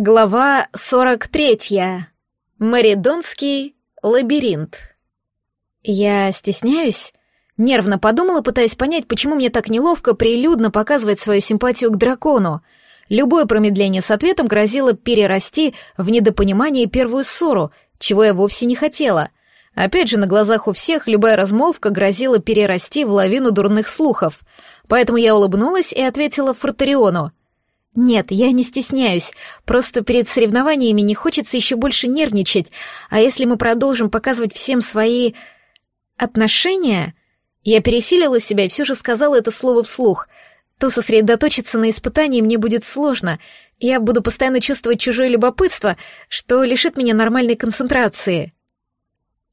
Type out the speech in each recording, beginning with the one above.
Глава 43. Маридонский лабиринт. Я стесняюсь? Нервно подумала, пытаясь понять, почему мне так неловко прилюдно показывать свою симпатию к дракону. Любое промедление с ответом грозило перерасти в недопонимание и первую ссору, чего я вовсе не хотела. Опять же, на глазах у всех любая размолвка грозила перерасти в лавину дурных слухов. Поэтому я улыбнулась и ответила Фортериону — «Нет, я не стесняюсь. Просто перед соревнованиями не хочется еще больше нервничать. А если мы продолжим показывать всем свои... отношения...» Я пересилила себя и все же сказала это слово вслух. То сосредоточиться на испытании мне будет сложно. Я буду постоянно чувствовать чужое любопытство, что лишит меня нормальной концентрации.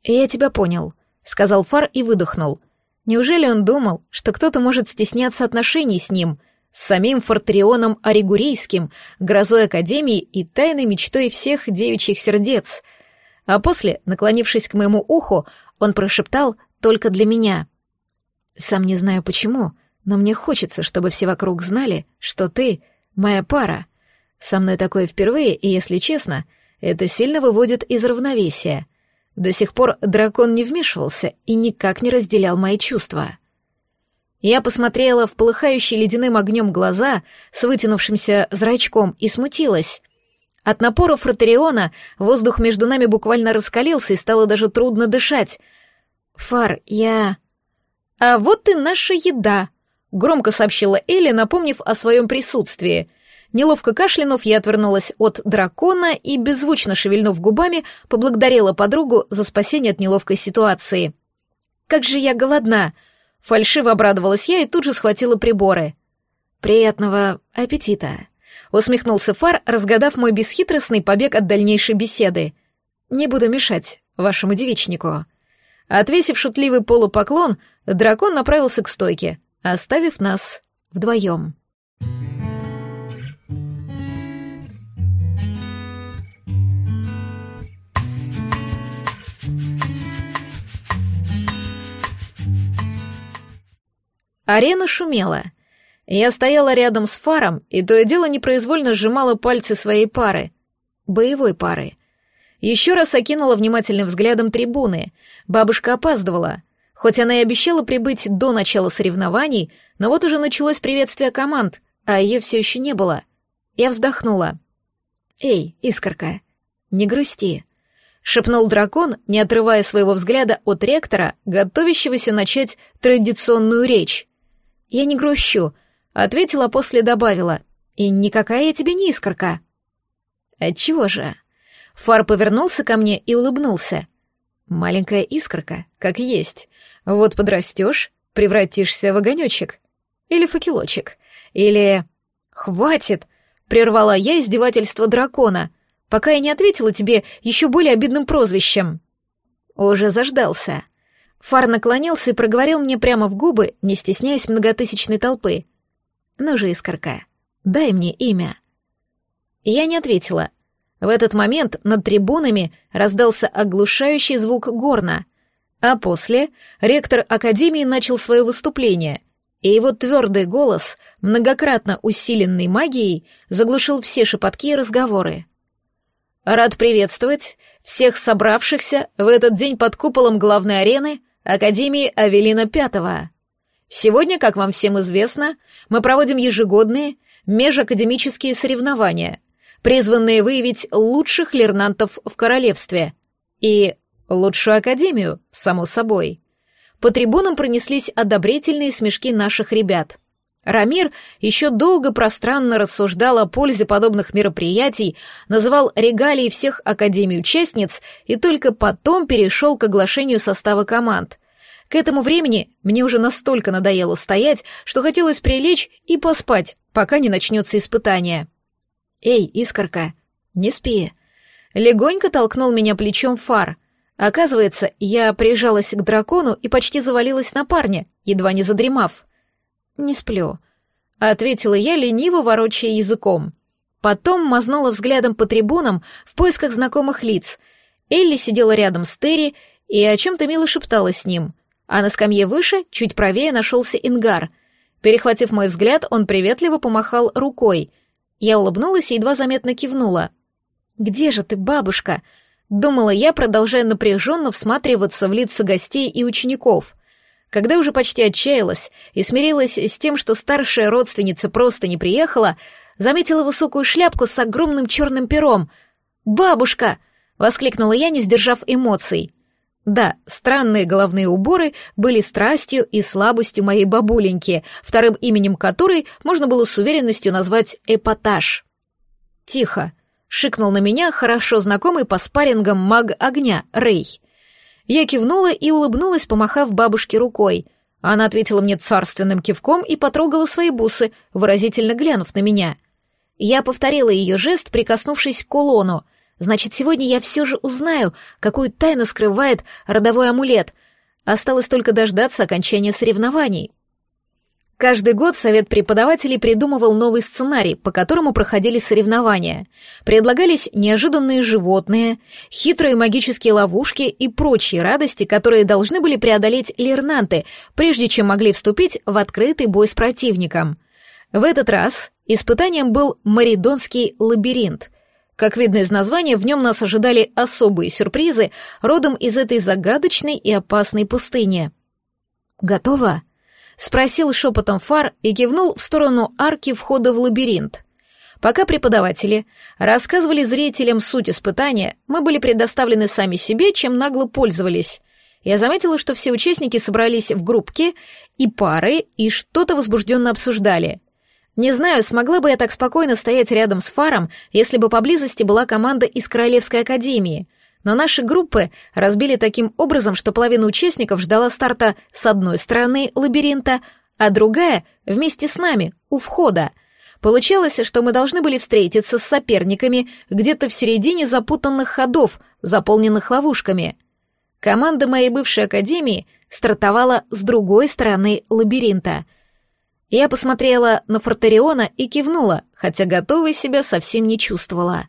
«Я тебя понял», — сказал Фар и выдохнул. Неужели он думал, что кто-то может стесняться отношений с ним — с самим Фортрионом Оригурийским, грозой Академии и тайной мечтой всех девичьих сердец. А после, наклонившись к моему уху, он прошептал только для меня. «Сам не знаю почему, но мне хочется, чтобы все вокруг знали, что ты — моя пара. Со мной такое впервые, и, если честно, это сильно выводит из равновесия. До сих пор дракон не вмешивался и никак не разделял мои чувства». Я посмотрела в полыхающие ледяным огнем глаза с вытянувшимся зрачком и смутилась. От напора фротериона воздух между нами буквально раскалился и стало даже трудно дышать. «Фар, я...» «А вот и наша еда», — громко сообщила Элли, напомнив о своем присутствии. Неловко кашлянув, я отвернулась от дракона и, беззвучно шевельнув губами, поблагодарила подругу за спасение от неловкой ситуации. «Как же я голодна!» Фальшиво обрадовалась я и тут же схватила приборы. «Приятного аппетита!» — усмехнулся Фар, разгадав мой бесхитростный побег от дальнейшей беседы. «Не буду мешать вашему девичнику». Отвесив шутливый полупоклон, дракон направился к стойке, оставив нас вдвоем. Арена шумела. Я стояла рядом с фаром, и то и дело непроизвольно сжимала пальцы своей пары. Боевой пары. Еще раз окинула внимательным взглядом трибуны. Бабушка опаздывала. Хоть она и обещала прибыть до начала соревнований, но вот уже началось приветствие команд, а ее все еще не было. Я вздохнула. «Эй, искорка, не грусти», — шепнул дракон, не отрывая своего взгляда от ректора, готовящегося начать традиционную речь. «Я не грущу», — ответила, после добавила. «И никакая я тебе не искорка». «Отчего же?» Фар повернулся ко мне и улыбнулся. «Маленькая искорка, как есть. Вот подрастешь, превратишься в огонечек. Или факелочек. Или...» «Хватит!» — прервала я издевательство дракона, пока я не ответила тебе еще более обидным прозвищем. Уже заждался. Фар наклонился и проговорил мне прямо в губы, не стесняясь многотысячной толпы. «Ну же, искорка, дай мне имя». Я не ответила. В этот момент над трибунами раздался оглушающий звук горна, а после ректор Академии начал свое выступление, и его твердый голос, многократно усиленный магией, заглушил все шепотки и разговоры. «Рад приветствовать всех собравшихся в этот день под куполом главной арены Академии Авелина Пятого. Сегодня, как вам всем известно, мы проводим ежегодные межакадемические соревнования, призванные выявить лучших лернантов в королевстве и лучшую академию, само собой. По трибунам пронеслись одобрительные смешки наших ребят. Рамир еще долго пространно рассуждал о пользе подобных мероприятий, называл регалии всех академий-участниц и только потом перешел к оглашению состава команд. К этому времени мне уже настолько надоело стоять, что хотелось прилечь и поспать, пока не начнется испытание. «Эй, искорка, не спи!» Легонько толкнул меня плечом фар. Оказывается, я прижалась к дракону и почти завалилась на парня, едва не задремав. «Не сплю», — ответила я, лениво ворочая языком. Потом мазнула взглядом по трибунам в поисках знакомых лиц. Элли сидела рядом с Терри и о чем-то мило шептала с ним, а на скамье выше, чуть правее, нашелся Ингар. Перехватив мой взгляд, он приветливо помахал рукой. Я улыбнулась и едва заметно кивнула — «Где же ты, бабушка?» — думала я, продолжая напряженно всматриваться в лица гостей и учеников. Когда уже почти отчаялась и смирилась с тем, что старшая родственница просто не приехала, заметила высокую шляпку с огромным черным пером. «Бабушка!» — воскликнула я, не сдержав эмоций. Да, странные головные уборы были страстью и слабостью моей бабуленьки, вторым именем которой можно было с уверенностью назвать эпатаж. «Тихо!» — шикнул на меня хорошо знакомый по спаррингам маг огня Рэй. Я кивнула и улыбнулась, помахав бабушке рукой. Она ответила мне царственным кивком и потрогала свои бусы, выразительно глянув на меня. Я повторила ее жест, прикоснувшись к кулону — Значит, сегодня я все же узнаю, какую тайну скрывает родовой амулет. Осталось только дождаться окончания соревнований. Каждый год совет преподавателей придумывал новый сценарий, по которому проходили соревнования. Предлагались неожиданные животные, хитрые магические ловушки и прочие радости, которые должны были преодолеть лернанты, прежде чем могли вступить в открытый бой с противником. В этот раз испытанием был Маридонский лабиринт, как видно из названия, в нем нас ожидали особые сюрпризы родом из этой загадочной и опасной пустыни. «Готово?» — спросил шепотом Фар и кивнул в сторону арки входа в лабиринт. Пока преподаватели рассказывали зрителям суть испытания, мы были предоставлены сами себе, чем нагло пользовались. Я заметила, что все участники собрались в группки и пары и что-то возбужденно обсуждали — не знаю, смогла бы я так спокойно стоять рядом с Фаром, если бы поблизости была команда из Королевской Академии. Но наши группы разбили таким образом, что половина участников ждала старта с одной стороны лабиринта, а другая — вместе с нами, у входа. Получалось, что мы должны были встретиться с соперниками где-то в середине запутанных ходов, заполненных ловушками. Команда моей бывшей академии стартовала с другой стороны лабиринта — я посмотрела на Фортериона и кивнула, хотя готовой себя совсем не чувствовала.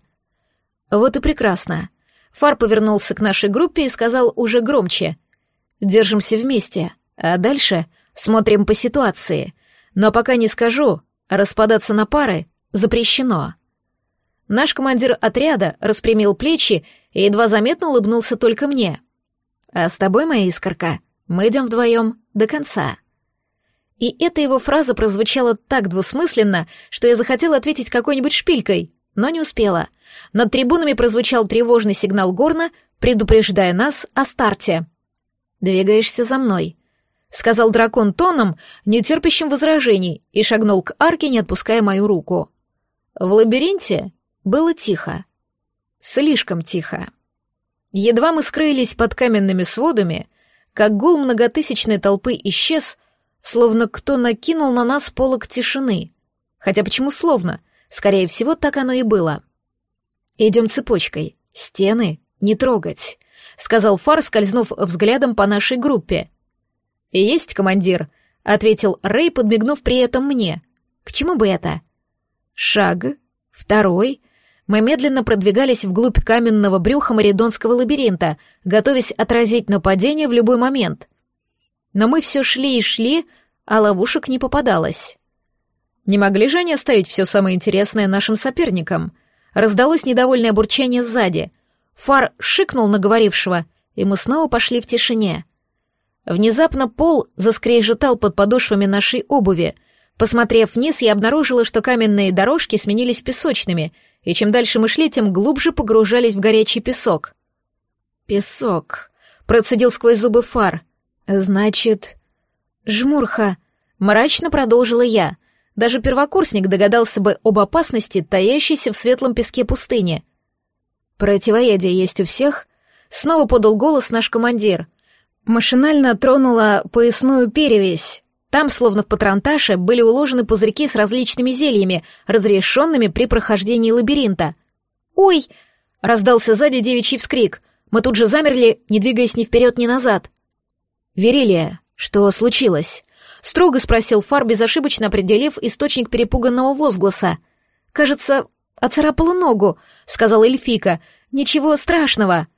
Вот и прекрасно. Фар повернулся к нашей группе и сказал уже громче. «Держимся вместе, а дальше смотрим по ситуации. Но пока не скажу, распадаться на пары запрещено». Наш командир отряда распрямил плечи и едва заметно улыбнулся только мне. «А с тобой, моя искорка, мы идем вдвоем до конца». И эта его фраза прозвучала так двусмысленно, что я захотела ответить какой-нибудь шпилькой, но не успела. Над трибунами прозвучал тревожный сигнал горна, предупреждая нас о старте. «Двигаешься за мной», — сказал дракон тоном, нетерпящим возражений, и шагнул к арке, не отпуская мою руку. В лабиринте было тихо. Слишком тихо. Едва мы скрылись под каменными сводами, как гул многотысячной толпы исчез, словно кто накинул на нас полог тишины. Хотя почему словно? Скорее всего, так оно и было. «Идем цепочкой. Стены не трогать», — сказал Фар, скользнув взглядом по нашей группе. «Есть, командир», — ответил Рэй, подмигнув при этом мне. «К чему бы это?» Шаг, второй. Мы медленно продвигались вглубь каменного брюха Маридонского лабиринта, готовясь отразить нападение в любой момент. Но мы все шли и шли, а ловушек не попадалось. Не могли же они оставить все самое интересное нашим соперникам? Раздалось недовольное бурчание сзади. Фар шикнул на говорившего, и мы снова пошли в тишине. Внезапно пол заскрежетал под подошвами нашей обуви. Посмотрев вниз, я обнаружила, что каменные дорожки сменились песочными, и чем дальше мы шли, тем глубже погружались в горячий песок. «Песок», — процедил сквозь зубы Фар. «Значит...» «Жмурха», — мрачно продолжила я. Даже первокурсник догадался бы об опасности, таящейся в светлом песке пустыни. «Противоядие есть у всех?» — снова подал голос наш командир. Машинально тронула поясную перевесь. Там, словно в патронташе, были уложены пузырьки с различными зельями, разрешенными при прохождении лабиринта. «Ой!» — раздался сзади девичий вскрик. Мы тут же замерли, не двигаясь ни вперед, ни назад. «Верилия, «Что случилось?» — строго спросил Фар, безошибочно определив источник перепуганного возгласа. «Кажется, оцарапала ногу», — сказала эльфика. «Ничего страшного».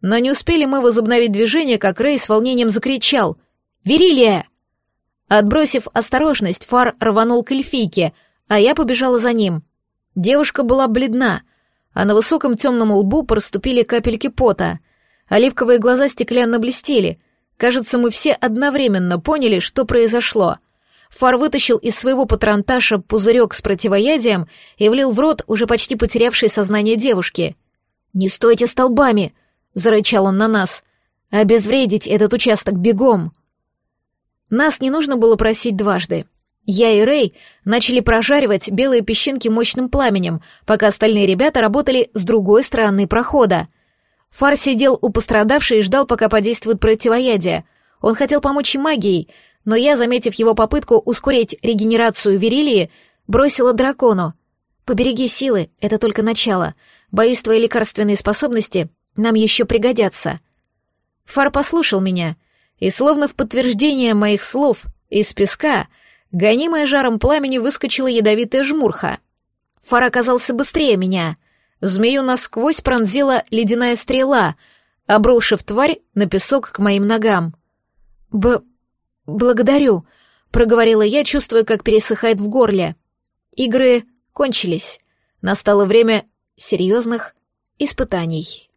Но не успели мы возобновить движение, как Рэй с волнением закричал. «Верилия!» Отбросив осторожность, Фар рванул к эльфийке, а я побежала за ним. Девушка была бледна. а на высоком темном лбу проступили капельки пота. Оливковые глаза стеклянно блестели. Кажется, мы все одновременно поняли, что произошло. Фар вытащил из своего патронташа пузырек с противоядием и влил в рот уже почти потерявшей сознание девушки. «Не стойте столбами!» — зарычал он на нас. «Обезвредить этот участок бегом!» Нас не нужно было просить дважды. Я и Рэй начали прожаривать белые песчинки мощным пламенем, пока остальные ребята работали с другой стороны прохода. Фар сидел у пострадавшей и ждал, пока подействует противоядие. Он хотел помочь и магией, но я, заметив его попытку ускорить регенерацию Верилии, бросила дракону. «Побереги силы, это только начало. Боюсь, твои лекарственные способности нам еще пригодятся». Фар послушал меня, и словно в подтверждение моих слов из песка — Гонимая жаром пламени выскочила ядовитая жмурха. Фар оказался быстрее меня. Змею насквозь пронзила ледяная стрела, обрушив тварь на песок к моим ногам. «Б... благодарю», — проговорила я, чувствуя, как пересыхает в горле. Игры кончились. Настало время серьезных испытаний.